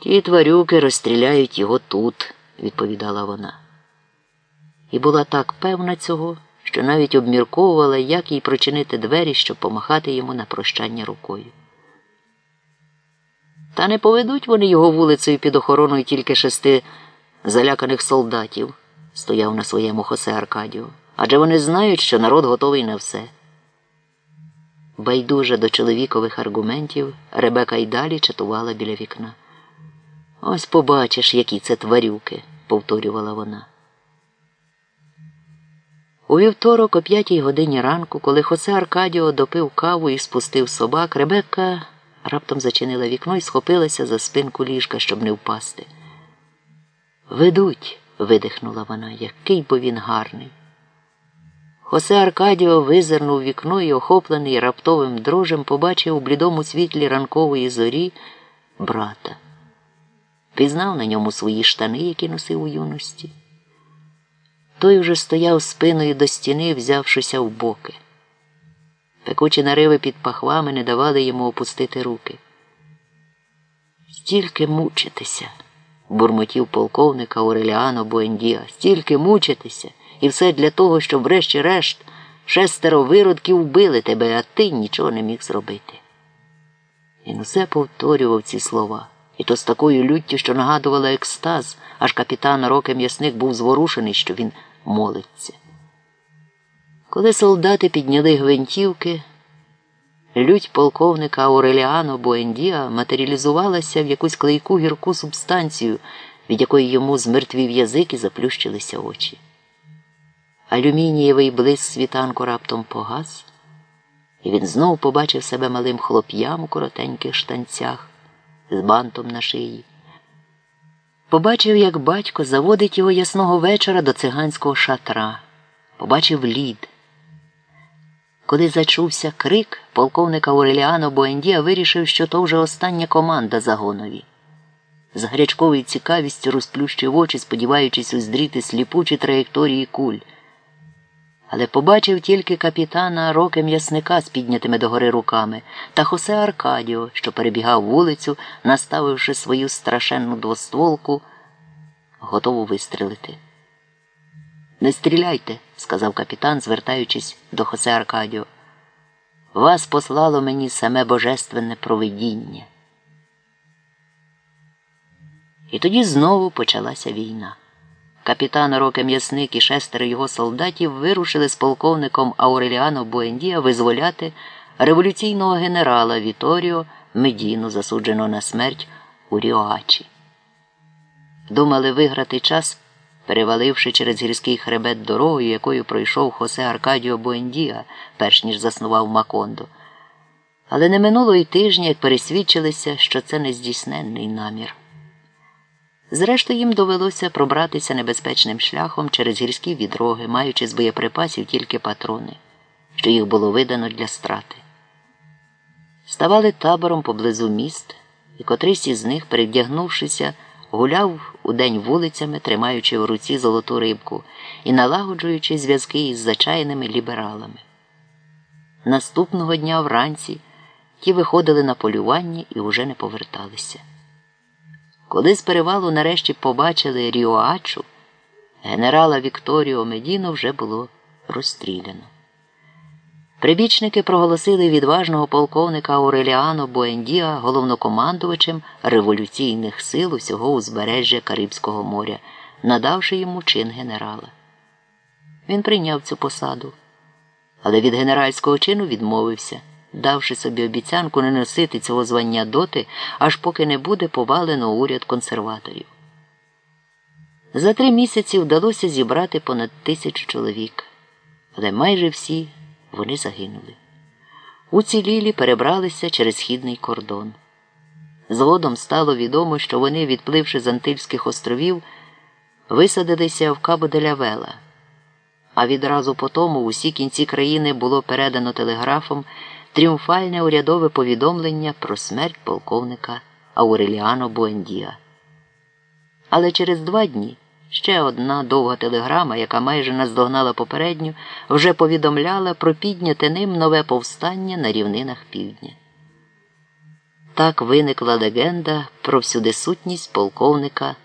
Ті тварюки розстріляють його тут, відповідала вона. І була так певна цього, що навіть обмірковувала, як їй прочинити двері, щоб помахати йому на прощання рукою. Та не поведуть вони його вулицею під охороною тільки шести заляканих солдатів, стояв на своєму Хосе Аркадіо, адже вони знають, що народ готовий на все. Байдуже до чоловікових аргументів Ребека й далі чатувала біля вікна. Ось побачиш, які це тварюки, повторювала вона. У вівторок, о п'ятій годині ранку, коли Хосе Аркадіо допив каву і спустив собак, Ребекка раптом зачинила вікно і схопилася за спинку ліжка, щоб не впасти. Ведуть, видихнула вона, який бо він гарний. Хосе Аркадіо визирнув вікно і, охоплений раптовим дрожем, побачив у блідому світлі ранкової зорі брата. Пізнав на ньому свої штани, які носив у юності. Той вже стояв спиною до стіни, взявшися в боки. Пекучі нариви під пахвами не давали йому опустити руки. Стільки мучитися, бурмотів полковника Ореліано Буендіа, стільки мучитися, і все для того, щоб, врешті-решт, шестеро виродків вбили тебе, а ти нічого не міг зробити. Він усе повторював ці слова, і то з такою люттю, що нагадувала екстаз, аж капітан Роке М'ясник був зворушений, що він молиться. Коли солдати підняли гвинтівки, лють полковника Ауреліано Буендіа матеріалізувалася в якусь клейку гірку субстанцію, від якої йому змертвів язик і заплющилися очі. Алюмінієвий блиск світанку раптом погас, і він знов побачив себе малим хлоп'ям у коротеньких штанцях з бантом на шиї. Побачив, як батько заводить його ясного вечора до циганського шатра, побачив лід. Коли зачувся крик, полковник Ауреліано Буендія вирішив, що то вже остання команда загонові. З гарячковою цікавістю розплющив очі, сподіваючись уздріти сліпучі траєкторії куль. Але побачив тільки капітана роки м'ясника з піднятими догори руками та Хосе Аркадіо, що перебігав вулицю, наставивши свою страшенну двостволку, готову вистрелити. Не стріляйте, сказав капітан, звертаючись до Хосе Аркадіо. Вас послало мені саме божественне провидіння. І тоді знову почалася війна. Капітан Роке М'ясник і шестеро його солдатів вирушили з полковником Ауреліано Буендія визволяти революційного генерала Віторіо Медіну, засудженого на смерть у Ріоачі. Думали виграти час, переваливши через гірський хребет дорогою, якою пройшов Хосе Аркадіо Буендія, перш ніж заснував Макондо. Але не минуло й тижня, як пересвідчилися, що це нездійсненний намір. Зрештою, їм довелося пробратися небезпечним шляхом через гірські відроги, маючи з боєприпасів тільки патрони, що їх було видано для страти. Ставали табором поблизу міст, і котрийсь із них, перевдягнувшися, гуляв удень вулицями, тримаючи в руці золоту рибку і налагоджуючи зв'язки із зачаяними лібералами. Наступного дня вранці ті виходили на полювання і уже не поверталися. Коли з перевалу нарешті побачили Ріоачу, генерала Вікторіо Медіно вже було розстріляно. Прибічники проголосили відважного полковника Ауреліано Буендіа головнокомандувачем революційних сил усього узбережжя Карибського моря, надавши йому чин генерала. Він прийняв цю посаду, але від генеральського чину відмовився давши собі обіцянку не носити цього звання доти, аж поки не буде повалено уряд консерваторів. За три місяці вдалося зібрати понад тисячу чоловік, але майже всі вони загинули. Уцілілі перебралися через східний кордон. Згодом стало відомо, що вони, відпливши з Антильських островів, висадилися в Кабо де Вела, а відразу по тому усі кінці країни було передано телеграфом тріумфальне урядове повідомлення про смерть полковника Ауреліано Буендіа. Але через два дні ще одна довга телеграма, яка майже наздогнала попередню, вже повідомляла про підняте ним нове повстання на рівнинах півдня. Так виникла легенда про всюдисутність полковника